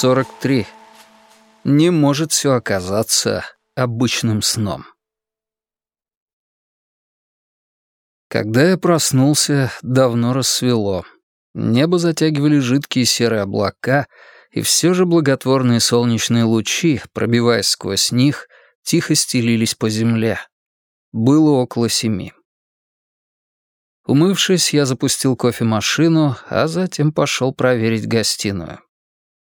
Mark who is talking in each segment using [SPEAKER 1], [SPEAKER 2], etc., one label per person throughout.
[SPEAKER 1] 43. Не может все оказаться обычным сном. Когда я проснулся, давно рассвело. Небо затягивали жидкие серые облака, и все же благотворные солнечные лучи, пробиваясь сквозь них, тихо стелились по земле. Было около семи. Умывшись, я запустил кофемашину, а затем пошел проверить гостиную.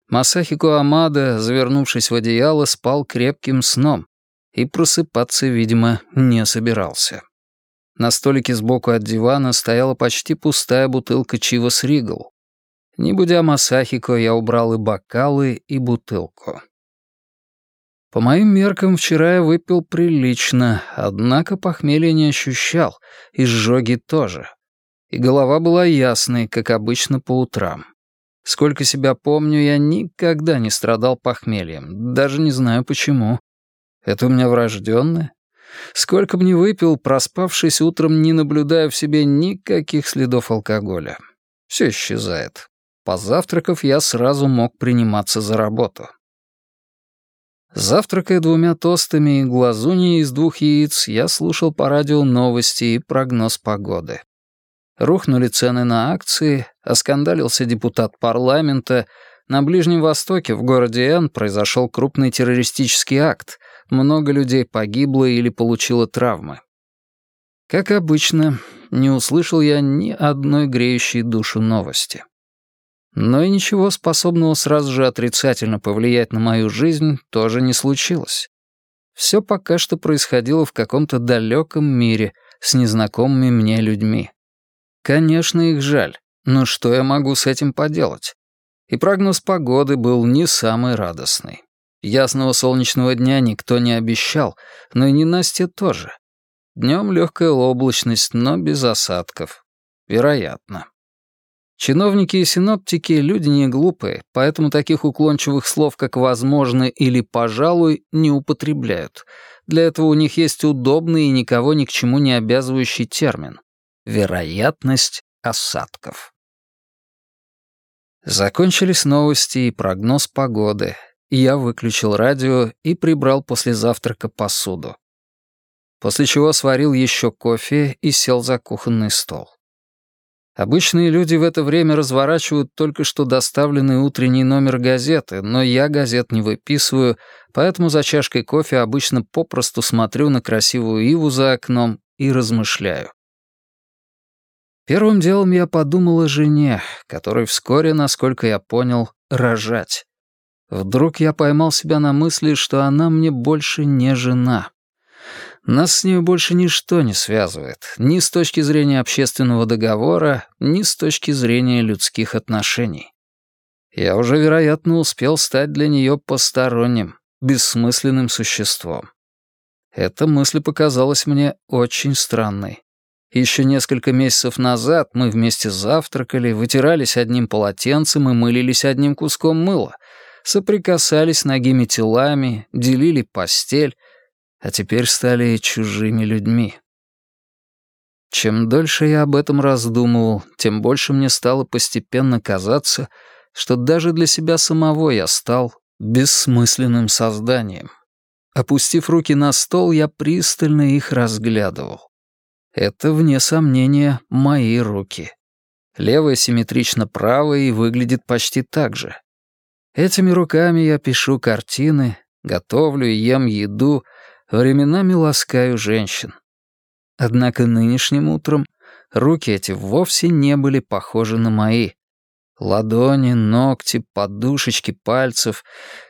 [SPEAKER 1] Масахико Амада, завернувшись в одеяло, спал крепким сном и просыпаться, видимо, не собирался. На столике сбоку от дивана стояла почти пустая бутылка Чивас Ригл. Не будя Масахико, я убрал и бокалы, и бутылку. По моим меркам, вчера я выпил прилично, однако похмелья не ощущал, и сжоги тоже. И голова была ясной, как обычно по утрам. Сколько себя помню, я никогда не страдал похмельем, даже не знаю почему. Это у меня врожденное? Сколько бы ни выпил, проспавшись утром, не наблюдая в себе никаких следов алкоголя. Все исчезает. Позавтракав, я сразу мог приниматься за работу. Завтракая двумя тостами и глазуньей из двух яиц, я слушал по радио новости и прогноз погоды. Рухнули цены на акции, оскандалился депутат парламента, на Ближнем Востоке, в городе Н, произошел крупный террористический акт, много людей погибло или получило травмы. Как обычно, не услышал я ни одной греющей душу новости. Но и ничего способного сразу же отрицательно повлиять на мою жизнь тоже не случилось. Все пока что происходило в каком-то далеком мире с незнакомыми мне людьми. Конечно, их жаль, но что я могу с этим поделать? И прогноз погоды был не самый радостный. Ясного солнечного дня никто не обещал, но и ненастье тоже. Днем легкая облачность, но без осадков. Вероятно. Чиновники и синоптики — люди не глупые, поэтому таких уклончивых слов, как «возможно» или «пожалуй», не употребляют. Для этого у них есть удобный и никого ни к чему не обязывающий термин — вероятность осадков. Закончились новости и прогноз погоды, я выключил радио и прибрал после завтрака посуду. После чего сварил еще кофе и сел за кухонный стол. Обычные люди в это время разворачивают только что доставленный утренний номер газеты, но я газет не выписываю, поэтому за чашкой кофе обычно попросту смотрю на красивую иву за окном и размышляю. Первым делом я подумал о жене, которой вскоре, насколько я понял, рожать. Вдруг я поймал себя на мысли, что она мне больше не жена. Нас с ней больше ничто не связывает, ни с точки зрения общественного договора, ни с точки зрения людских отношений. Я уже, вероятно, успел стать для нее посторонним, бессмысленным существом. Эта мысль показалась мне очень странной. Еще несколько месяцев назад мы вместе завтракали, вытирались одним полотенцем и мылились одним куском мыла — соприкасались ногими телами, делили постель, а теперь стали чужими людьми. Чем дольше я об этом раздумывал, тем больше мне стало постепенно казаться, что даже для себя самого я стал бессмысленным созданием. Опустив руки на стол, я пристально их разглядывал. Это, вне сомнения, мои руки. Левая симметрично правая и выглядит почти так же. Этими руками я пишу картины, готовлю и ем еду, временами ласкаю женщин. Однако нынешним утром руки эти вовсе не были похожи на мои. Ладони, ногти, подушечки пальцев,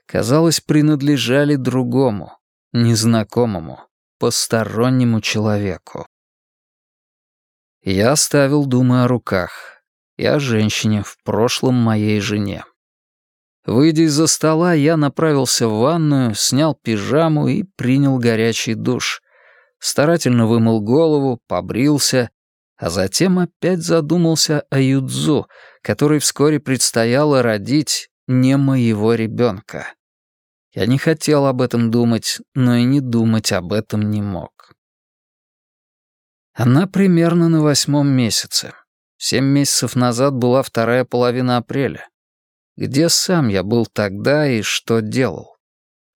[SPEAKER 1] казалось, принадлежали другому, незнакомому, постороннему человеку. Я оставил думы о руках и о женщине в прошлом моей жене. Выйдя из-за стола, я направился в ванную, снял пижаму и принял горячий душ. Старательно вымыл голову, побрился, а затем опять задумался о Юдзу, который вскоре предстояло родить не моего ребенка. Я не хотел об этом думать, но и не думать об этом не мог. Она примерно на восьмом месяце. Семь месяцев назад была вторая половина апреля. где сам я был тогда и что делал.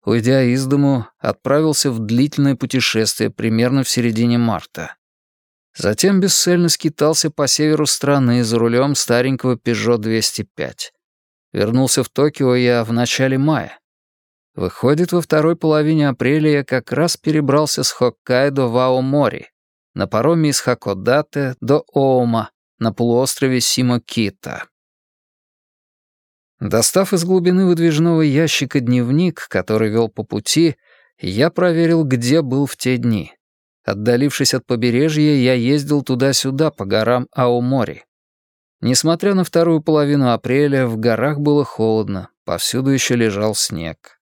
[SPEAKER 1] Уйдя из дому, отправился в длительное путешествие примерно в середине марта. Затем бесцельно скитался по северу страны за рулем старенького Peugeot 205. Вернулся в Токио я в начале мая. Выходит, во второй половине апреля я как раз перебрался с Хоккайдо в Аомори, на пароме из Хакодате до Оома, на полуострове Симокита. Достав из глубины выдвижного ящика дневник, который вел по пути, я проверил, где был в те дни. Отдалившись от побережья, я ездил туда-сюда по горам Аомори. Несмотря на вторую половину апреля, в горах было холодно, повсюду еще лежал снег.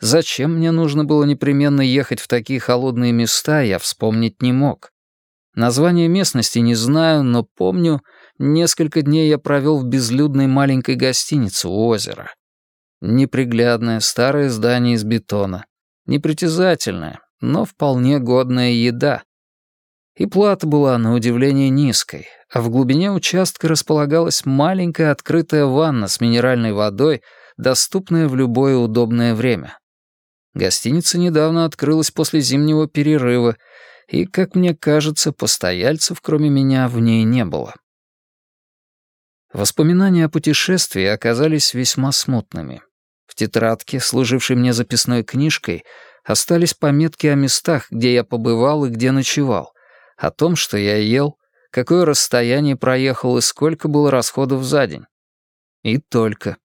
[SPEAKER 1] Зачем мне нужно было непременно ехать в такие холодные места, я вспомнить не мог. Название местности не знаю, но помню, несколько дней я провел в безлюдной маленькой гостинице у озера. Неприглядное старое здание из бетона. Непритязательное, но вполне годная еда. И плата была, на удивление, низкой, а в глубине участка располагалась маленькая открытая ванна с минеральной водой, доступная в любое удобное время. Гостиница недавно открылась после зимнего перерыва, и, как мне кажется, постояльцев, кроме меня, в ней не было. Воспоминания о путешествии оказались весьма смутными. В тетрадке, служившей мне записной книжкой, остались пометки о местах, где я побывал и где ночевал, о том, что я ел, какое расстояние проехал и сколько было расходов за день. И только.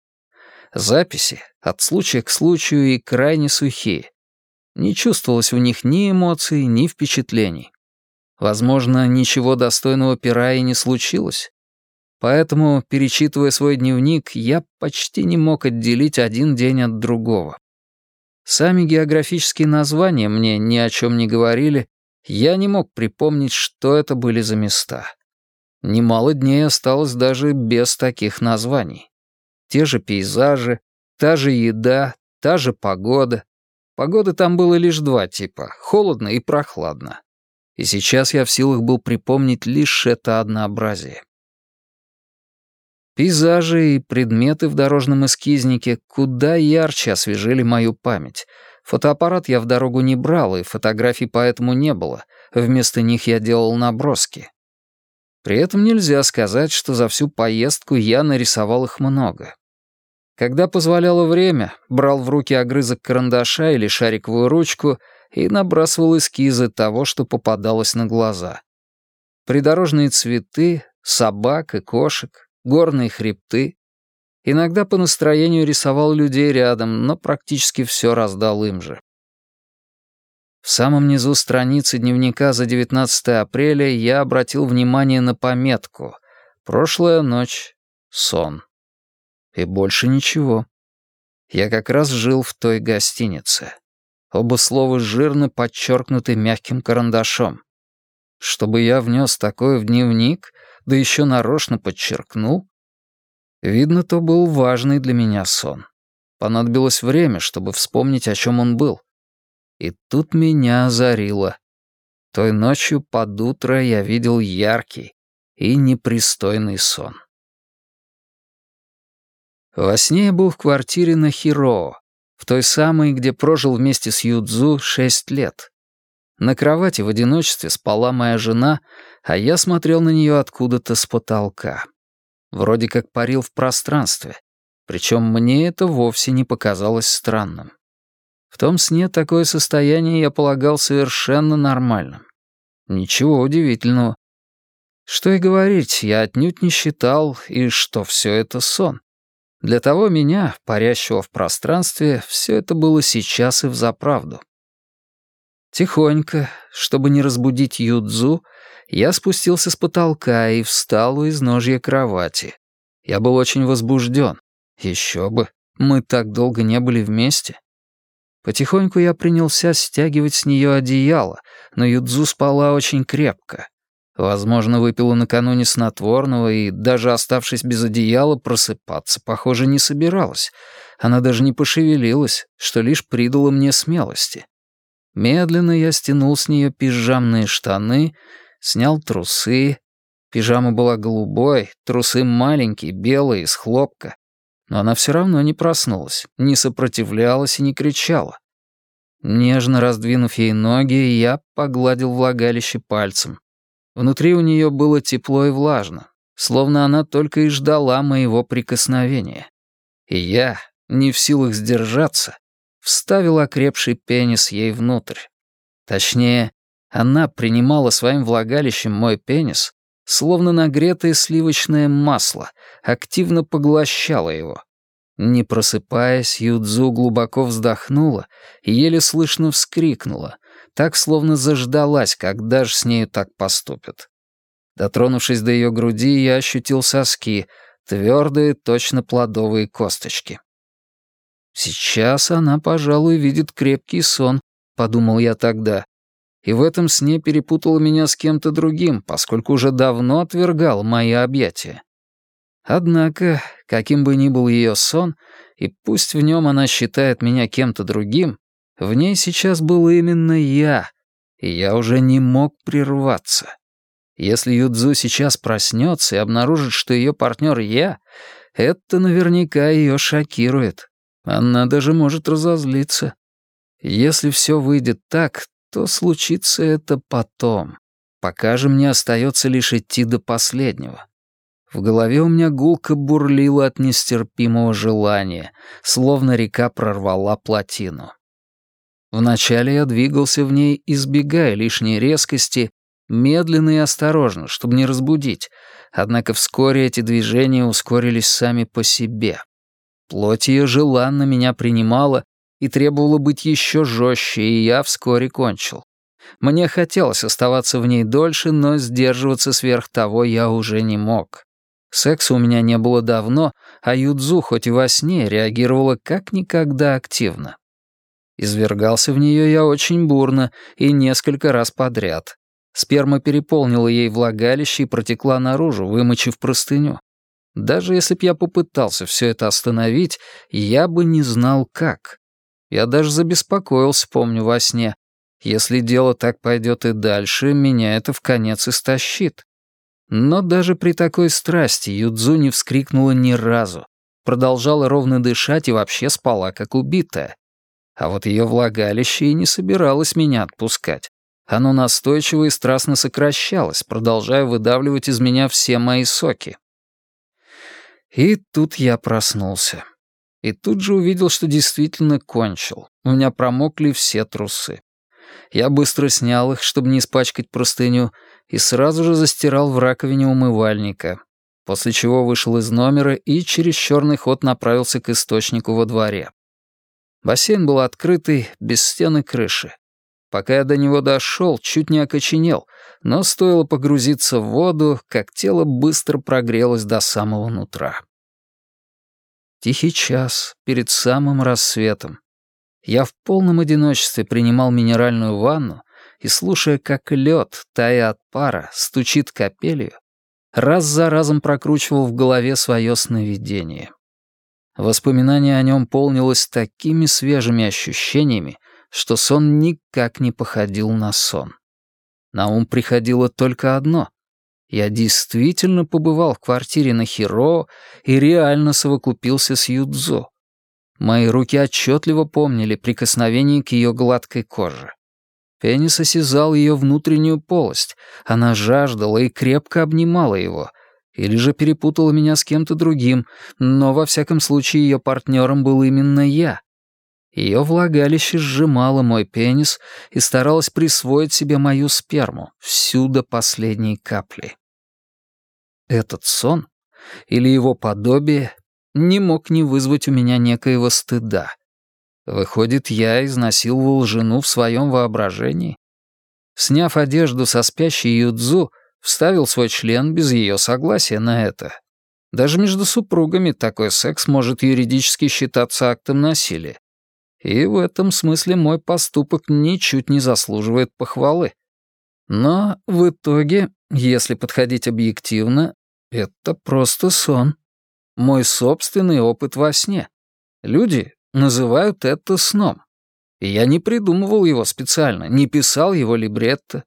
[SPEAKER 1] Записи от случая к случаю и крайне сухие. Не чувствовалось в них ни эмоций, ни впечатлений. Возможно, ничего достойного пера и не случилось. Поэтому, перечитывая свой дневник, я почти не мог отделить один день от другого. Сами географические названия мне ни о чем не говорили, я не мог припомнить, что это были за места. Немало дней осталось даже без таких названий те же пейзажи, та же еда, та же погода. Погоды там было лишь два типа — холодно и прохладно. И сейчас я в силах был припомнить лишь это однообразие. Пейзажи и предметы в дорожном эскизнике куда ярче освежили мою память. Фотоаппарат я в дорогу не брал, и фотографий поэтому не было. Вместо них я делал наброски. При этом нельзя сказать, что за всю поездку я нарисовал их много. Когда позволяло время, брал в руки огрызок карандаша или шариковую ручку и набрасывал эскизы того, что попадалось на глаза. Придорожные цветы, собак и кошек, горные хребты. Иногда по настроению рисовал людей рядом, но практически все раздал им же. В самом низу страницы дневника за 19 апреля я обратил внимание на пометку «Прошлая ночь. Сон». И больше ничего. Я как раз жил в той гостинице. Оба слова жирно подчеркнуты мягким карандашом. Чтобы я внес такое в дневник, да еще нарочно подчеркнул. Видно, то был важный для меня сон. Понадобилось время, чтобы вспомнить, о чем он был. И тут меня озарило. Той ночью под утро я видел яркий и непристойный сон. Во сне я был в квартире на Хиро, в той самой, где прожил вместе с Юдзу шесть лет. На кровати в одиночестве спала моя жена, а я смотрел на нее откуда-то с потолка. Вроде как парил в пространстве. Причем мне это вовсе не показалось странным. В том сне такое состояние я полагал совершенно нормальным. Ничего удивительного. Что и говорить, я отнюдь не считал, и что все это сон. Для того меня, парящего в пространстве, все это было сейчас и взаправду. Тихонько, чтобы не разбудить Юдзу, я спустился с потолка и встал у изножья кровати. Я был очень возбужден. Еще бы, мы так долго не были вместе. Потихоньку я принялся стягивать с нее одеяло, но Юдзу спала очень крепко. Возможно, выпила накануне снотворного и, даже оставшись без одеяла, просыпаться, похоже, не собиралась. Она даже не пошевелилась, что лишь придало мне смелости. Медленно я стянул с нее пижамные штаны, снял трусы. Пижама была голубой, трусы маленькие, белые, из хлопка. Но она все равно не проснулась, не сопротивлялась и не кричала. Нежно раздвинув ей ноги, я погладил влагалище пальцем. Внутри у нее было тепло и влажно, словно она только и ждала моего прикосновения. И я, не в силах сдержаться, вставил окрепший пенис ей внутрь. Точнее, она принимала своим влагалищем мой пенис, словно нагретое сливочное масло, активно поглощала его. Не просыпаясь, Юдзу глубоко вздохнула и еле слышно вскрикнула, так словно заждалась, когда же с нею так поступят. Дотронувшись до ее груди, я ощутил соски, твердые, точно плодовые косточки. «Сейчас она, пожалуй, видит крепкий сон», — подумал я тогда. И в этом сне перепутала меня с кем-то другим, поскольку уже давно отвергал мои объятия. Однако, каким бы ни был ее сон, и пусть в нем она считает меня кем-то другим, в ней сейчас был именно я, и я уже не мог прерваться. Если Юдзу сейчас проснется и обнаружит, что ее партнер я, это наверняка ее шокирует. Она даже может разозлиться. Если все выйдет так, то случится это потом. Пока же мне остается лишь идти до последнего. В голове у меня гулко бурлила от нестерпимого желания, словно река прорвала плотину. Вначале я двигался в ней, избегая лишней резкости, медленно и осторожно, чтобы не разбудить, однако вскоре эти движения ускорились сами по себе. Плоть ее желанно меня принимала и требовала быть еще жестче, и я вскоре кончил. Мне хотелось оставаться в ней дольше, но сдерживаться сверх того я уже не мог. Секса у меня не было давно, а Юдзу хоть и во сне реагировала как никогда активно. Извергался в нее я очень бурно и несколько раз подряд. Сперма переполнила ей влагалище и протекла наружу, вымочив простыню. Даже если б я попытался все это остановить, я бы не знал как. Я даже забеспокоился, помню, во сне. Если дело так пойдет и дальше, меня это в конец истощит. Но даже при такой страсти Юдзу не вскрикнула ни разу. Продолжала ровно дышать и вообще спала, как убитая. А вот ее влагалище и не собиралось меня отпускать. Оно настойчиво и страстно сокращалось, продолжая выдавливать из меня все мои соки. И тут я проснулся. И тут же увидел, что действительно кончил. У меня промокли все трусы. Я быстро снял их, чтобы не испачкать простыню, и сразу же застирал в раковине умывальника, после чего вышел из номера и через черный ход направился к источнику во дворе. Бассейн был открытый, без стены крыши. Пока я до него дошел, чуть не окоченел, но стоило погрузиться в воду, как тело быстро прогрелось до самого нутра. Тихий час перед самым рассветом. Я в полном одиночестве принимал минеральную ванну и, слушая, как лед, тая от пара, стучит капелью, раз за разом прокручивал в голове свое сновидение. Воспоминание о нем полнилось такими свежими ощущениями, что сон никак не походил на сон. На ум приходило только одно. Я действительно побывал в квартире на Хиро и реально совокупился с Юдзо. Мои руки отчетливо помнили прикосновение к ее гладкой коже. Пенис осязал ее внутреннюю полость. Она жаждала и крепко обнимала его. Или же перепутала меня с кем-то другим, но во всяком случае ее партнером был именно я. Ее влагалище сжимало мой пенис и старалась присвоить себе мою сперму, всю до последней капли. Этот сон или его подобие не мог не вызвать у меня некоего стыда. Выходит, я изнасиловал жену в своем воображении? Сняв одежду со спящей Юдзу, вставил свой член без ее согласия на это. Даже между супругами такой секс может юридически считаться актом насилия. И в этом смысле мой поступок ничуть не заслуживает похвалы. Но в итоге, если подходить объективно, это просто сон. Мой собственный опыт во сне. Люди называют это сном. И я не придумывал его специально, не писал его либретто.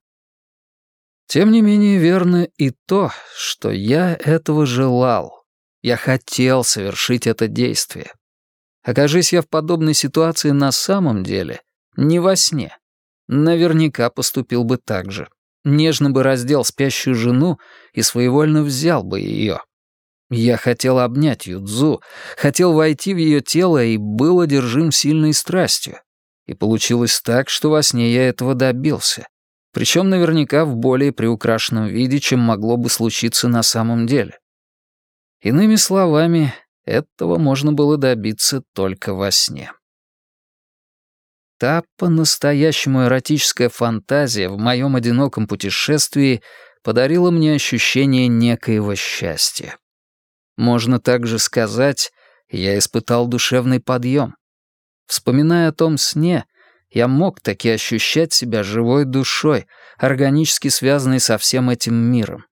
[SPEAKER 1] Тем не менее верно и то, что я этого желал. Я хотел совершить это действие. Окажись я в подобной ситуации на самом деле, не во сне, наверняка поступил бы так же. Нежно бы раздел спящую жену и своевольно взял бы ее. Я хотел обнять Юдзу, хотел войти в ее тело и был одержим сильной страстью. И получилось так, что во сне я этого добился. Причем наверняка в более приукрашенном виде, чем могло бы случиться на самом деле. Иными словами, этого можно было добиться только во сне. Та по-настоящему эротическая фантазия в моем одиноком путешествии подарила мне ощущение некоего счастья. Можно также сказать, я испытал душевный подъем. Вспоминая о том сне, я мог таки ощущать себя живой душой, органически связанной со всем этим миром.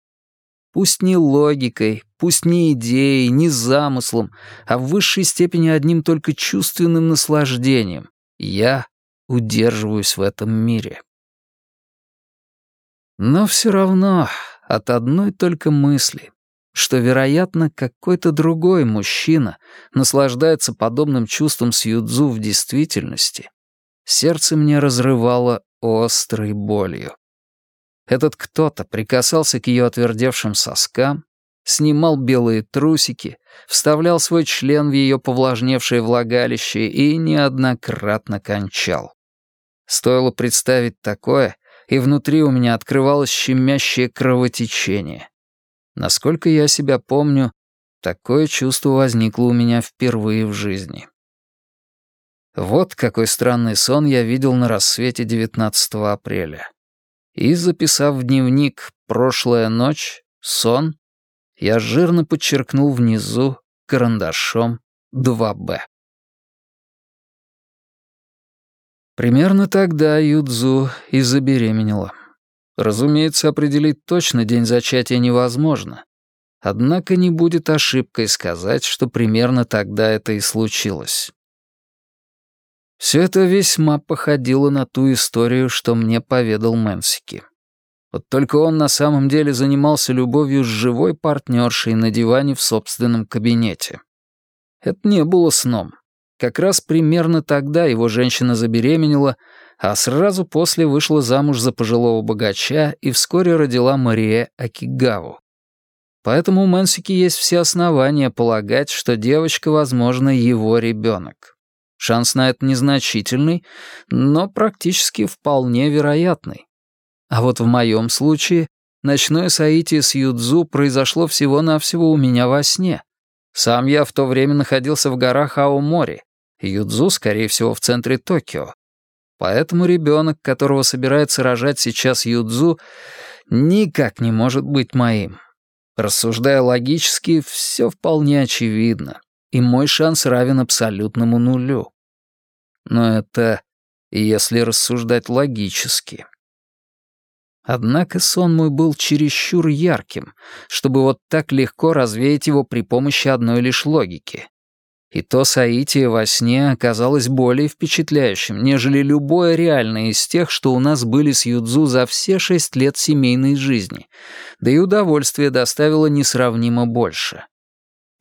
[SPEAKER 1] Пусть не логикой, пусть не идеей, не замыслом, а в высшей степени одним только чувственным наслаждением. Я удерживаюсь в этом мире. Но все равно от одной только мысли, что, вероятно, какой-то другой мужчина наслаждается подобным чувством с Юдзу в действительности, сердце мне разрывало острой болью. Этот кто-то прикасался к ее отвердевшим соскам, снимал белые трусики, вставлял свой член в ее повлажневшее влагалище и неоднократно кончал. Стоило представить такое, и внутри у меня открывалось щемящее кровотечение. Насколько я себя помню, такое чувство возникло у меня впервые в жизни. Вот какой странный сон я видел на рассвете 19 апреля. И, записав в дневник «Прошлая ночь», «Сон», я жирно подчеркнул внизу карандашом 2«Б». Примерно тогда Юдзу и забеременела. Разумеется, определить точно день зачатия невозможно. Однако не будет ошибкой сказать, что примерно тогда это и случилось. Все это весьма походило на ту историю, что мне поведал Мэнсики. Вот только он на самом деле занимался любовью с живой партнершей на диване в собственном кабинете. Это не было сном. Как раз примерно тогда его женщина забеременела, а сразу после вышла замуж за пожилого богача и вскоре родила Мария Акигаву. Поэтому у Мэнсики есть все основания полагать, что девочка, возможно, его ребенок. Шанс на это незначительный, но практически вполне вероятный. А вот в моем случае ночное соитие с Юдзу произошло всего-навсего у меня во сне. Сам я в то время находился в горах Аомори, Юдзу, скорее всего, в центре Токио. Поэтому ребенок, которого собирается рожать сейчас Юдзу, никак не может быть моим. Рассуждая логически, все вполне очевидно и мой шанс равен абсолютному нулю. Но это если рассуждать логически. Однако сон мой был чересчур ярким, чтобы вот так легко развеять его при помощи одной лишь логики. И то соитие во сне оказалось более впечатляющим, нежели любое реальное из тех, что у нас были с Юдзу за все шесть лет семейной жизни, да и удовольствие доставило несравнимо больше.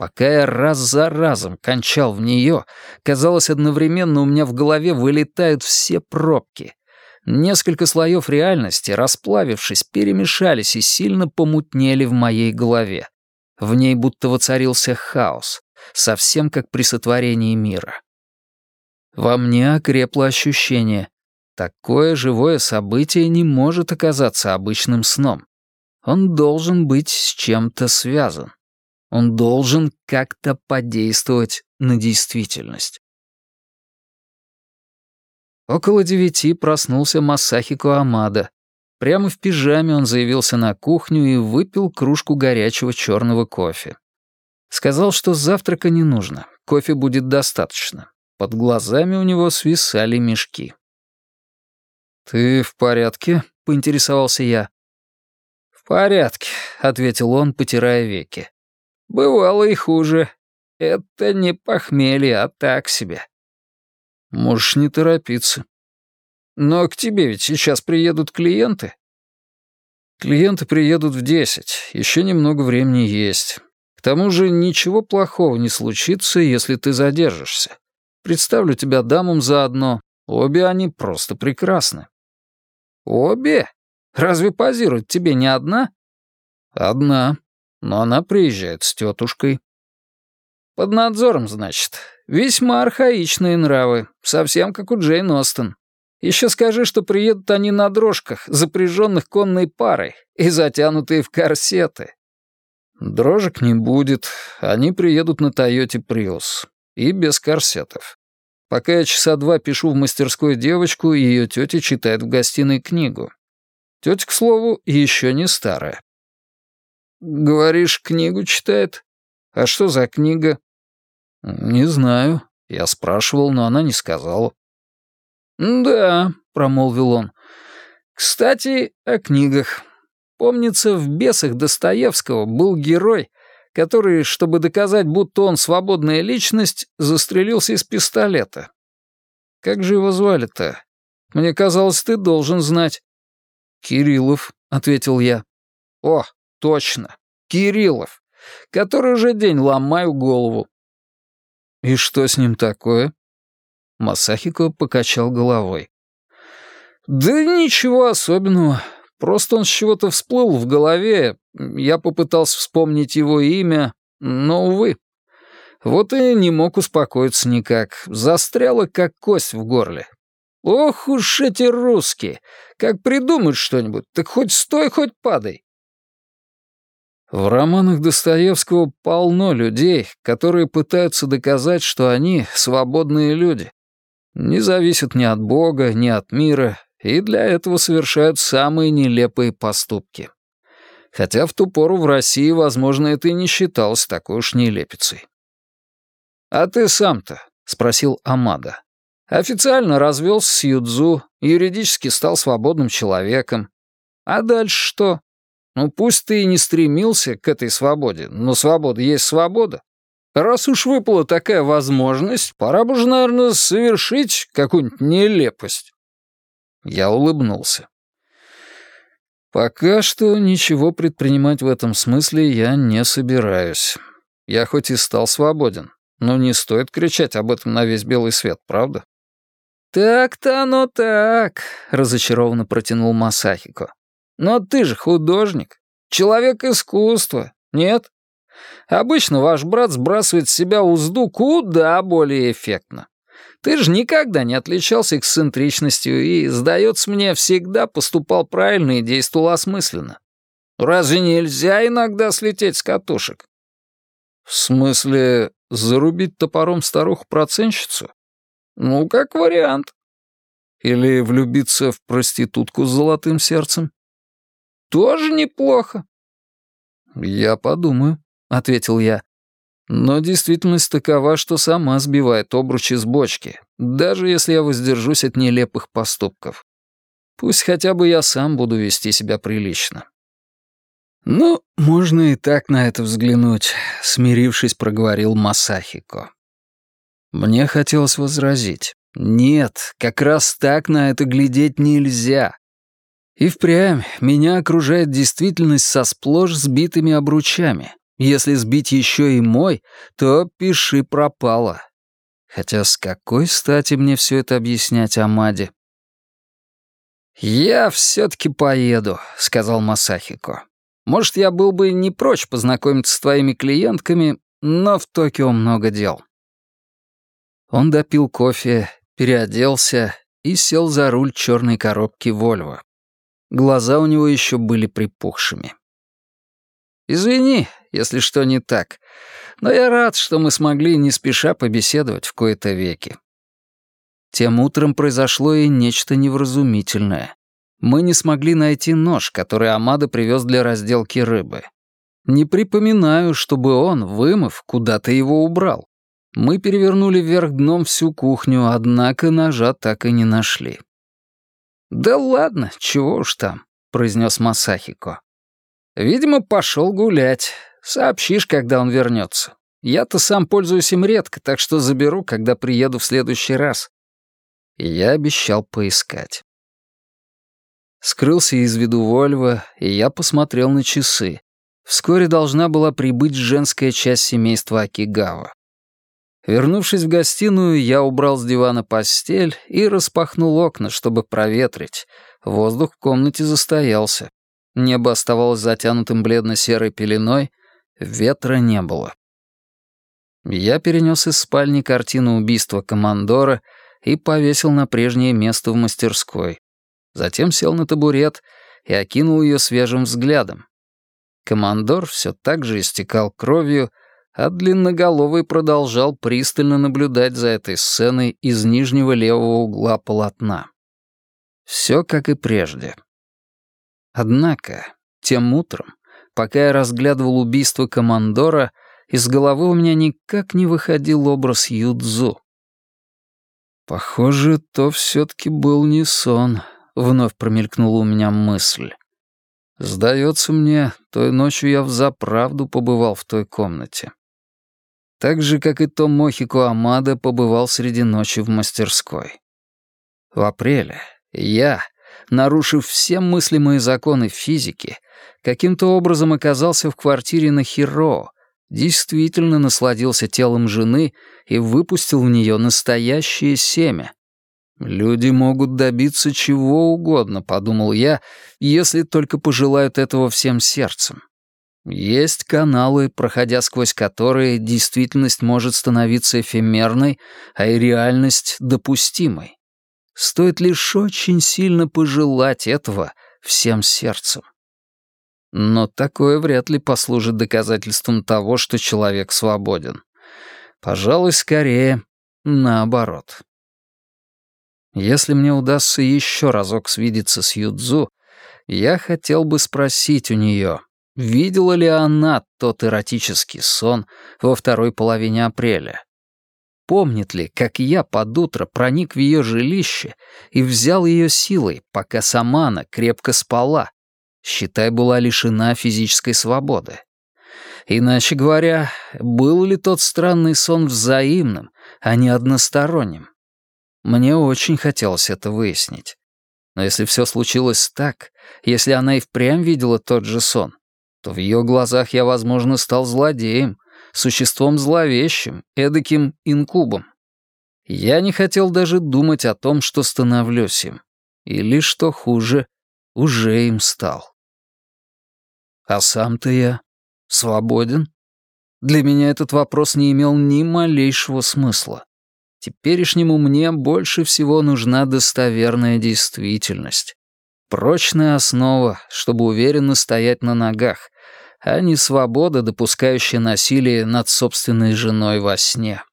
[SPEAKER 1] Пока я раз за разом кончал в нее, казалось, одновременно у меня в голове вылетают все пробки. Несколько слоев реальности, расплавившись, перемешались и сильно помутнели в моей голове. В ней будто воцарился хаос, совсем как при сотворении мира. Во мне окрепло ощущение. Такое живое событие не может оказаться обычным сном. Он должен быть с чем-то связан. Он должен как-то подействовать на действительность. Около девяти проснулся Масахико Амада. Прямо в пижаме он заявился на кухню и выпил кружку горячего черного кофе. Сказал, что завтрака не нужно, кофе будет достаточно. Под глазами у него свисали мешки. «Ты в порядке?» — поинтересовался я. «В порядке», — ответил он, потирая веки. Бывало и хуже. Это не похмелье, а так себе. Можешь не торопиться. Но к тебе ведь сейчас приедут клиенты. Клиенты приедут в десять. Еще немного времени есть. К тому же ничего плохого не случится, если ты задержишься. Представлю тебя дамам заодно. Обе они просто прекрасны». «Обе? Разве позирует тебе не одна?» «Одна, но она приезжает с тетушкой». «Под надзором, значит. Весьма архаичные нравы, совсем как у Джейн Остен. Еще скажи, что приедут они на дрожках, запряженных конной парой и затянутые в корсеты». «Дрожек не будет, они приедут на Тойоте Приус. И без корсетов. Пока я часа два пишу в мастерской девочку, ее тетя читает в гостиной книгу. Тетя, к слову, еще не старая. «Говоришь, книгу читает? А что за книга?» «Не знаю. Я спрашивал, но она не сказала». «Да», — промолвил он. «Кстати, о книгах. Помнится, в «Бесах» Достоевского был герой, который, чтобы доказать, будто он свободная личность, застрелился из пистолета. Как же его звали-то? Мне казалось, ты должен знать». «Кириллов», — ответил я. «О, точно, Кириллов, который уже день ломаю голову». «И что с ним такое?» Масахико покачал головой. «Да ничего особенного. Просто он с чего-то всплыл в голове. Я попытался вспомнить его имя, но, увы. Вот и не мог успокоиться никак. Застряла, как кость в горле. Ох уж эти русские! Как придумают что-нибудь, так хоть стой, хоть падай. В романах Достоевского полно людей, которые пытаются доказать, что они свободные люди. Не зависят ни от Бога, ни от мира, и для этого совершают самые нелепые поступки. Хотя в ту пору в России, возможно, это и не считалось такой уж нелепицей. «А ты сам-то?» — спросил Амада. «Официально развелся с Юдзу, юридически стал свободным человеком. А дальше что? Ну пусть ты и не стремился к этой свободе, но свобода есть свобода. Раз уж выпала такая возможность, пора бы же, наверное, совершить какую-нибудь нелепость». Я улыбнулся. «Пока что ничего предпринимать в этом смысле я не собираюсь. Я хоть и стал свободен, но не стоит кричать об этом на весь белый свет, правда?» «Так-то оно так», — разочарованно протянул Масахико. «Но ты же художник, человек искусства, нет? Обычно ваш брат сбрасывает с себя узду куда более эффектно. Ты же никогда не отличался эксцентричностью и, сдается мне, всегда поступал правильно и действовал осмысленно. Разве нельзя иногда слететь с катушек? В смысле, зарубить топором старуху-проценщицу? Ну, как вариант. Или влюбиться в проститутку с золотым сердцем? Тоже неплохо. Я подумаю, — ответил я. Но действительность такова, что сама сбивает обручи с бочки, даже если я воздержусь от нелепых поступков. Пусть хотя бы я сам буду вести себя прилично. «Ну, можно и так на это взглянуть», — смирившись, проговорил Масахико. Мне хотелось возразить. «Нет, как раз так на это глядеть нельзя». И впрямь меня окружает действительность со сплошь сбитыми обручами, если сбить еще и мой, то пиши пропало. Хотя с какой стати мне все это объяснять Амаде? «Я все-таки поеду», — сказал Масахико. «Может, я был бы не прочь познакомиться с твоими клиентками, но в Токио много дел». Он допил кофе, переоделся и сел за руль черной коробки «Вольво». Глаза у него еще были припухшими. «Извини, если что не так. Но я рад, что мы смогли не спеша побеседовать в кои-то веки. Тем утром произошло и нечто невразумительное. Мы не смогли найти нож, который Амада привез для разделки рыбы. Не припоминаю, чтобы он, вымыв, куда-то его убрал. Мы перевернули вверх дном всю кухню, однако ножа так и не нашли. «Да ладно, чего уж там», — произнес Масахико. «Видимо, пошел гулять. Сообщишь, когда он вернется. Я-то сам пользуюсь им редко, так что заберу, когда приеду в следующий раз. И я обещал поискать. Скрылся из виду Вольво, и я посмотрел на часы. Вскоре должна была прибыть женская часть семейства Акигава. Вернувшись в гостиную, я убрал с дивана постель и распахнул окна, чтобы проветрить. Воздух в комнате застоялся. Небо оставалось затянутым бледно-серой пеленой, ветра не было. Я перенес из спальни картину убийства командора и повесил на прежнее место в мастерской. Затем сел на табурет и окинул ее свежим взглядом. Командор все так же истекал кровью, а длинноголовый продолжал пристально наблюдать за этой сценой из нижнего левого угла полотна. Все как и прежде. Однако, тем утром, пока я разглядывал убийство командора, из головы у меня никак не выходил образ Юдзу. «Похоже, то все-таки был не сон», — вновь промелькнула у меня мысль. «Сдается мне, той ночью я взаправду побывал в той комнате. Так же, как и Том Мохико Амада побывал среди ночи в мастерской. В апреле я, нарушив все мыслимые законы физики, каким-то образом оказался в квартире на Хиро, действительно насладился телом жены и выпустил в нее настоящее семя. «Люди могут добиться чего угодно», — подумал я, «если только пожелают этого всем сердцем». Есть каналы, проходя сквозь которые действительность может становиться эфемерной, а и реальность — допустимой. Стоит лишь очень сильно пожелать этого всем сердцем. Но такое вряд ли послужит доказательством того, что человек свободен. Пожалуй, скорее наоборот. Если мне удастся еще разок свидеться с Юдзу, я хотел бы спросить у нее, Видела ли она тот эротический сон во второй половине апреля? Помнит ли, как я под утро проник в ее жилище и взял ее силой, пока сама она крепко спала? Считай, была лишена физической свободы. Иначе говоря, был ли тот странный сон взаимным, а не односторонним? Мне очень хотелось это выяснить. Но если все случилось так, если она и впрямь видела тот же сон, то в ее глазах я, возможно, стал злодеем, существом зловещим, эдаким инкубом. Я не хотел даже думать о том, что становлюсь им. Или, что хуже, уже им стал. А сам-то я свободен? Для меня этот вопрос не имел ни малейшего смысла. Теперешнему мне больше всего нужна достоверная действительность. Прочная основа, чтобы уверенно стоять на ногах, а не свобода, допускающая насилие над собственной женой во сне.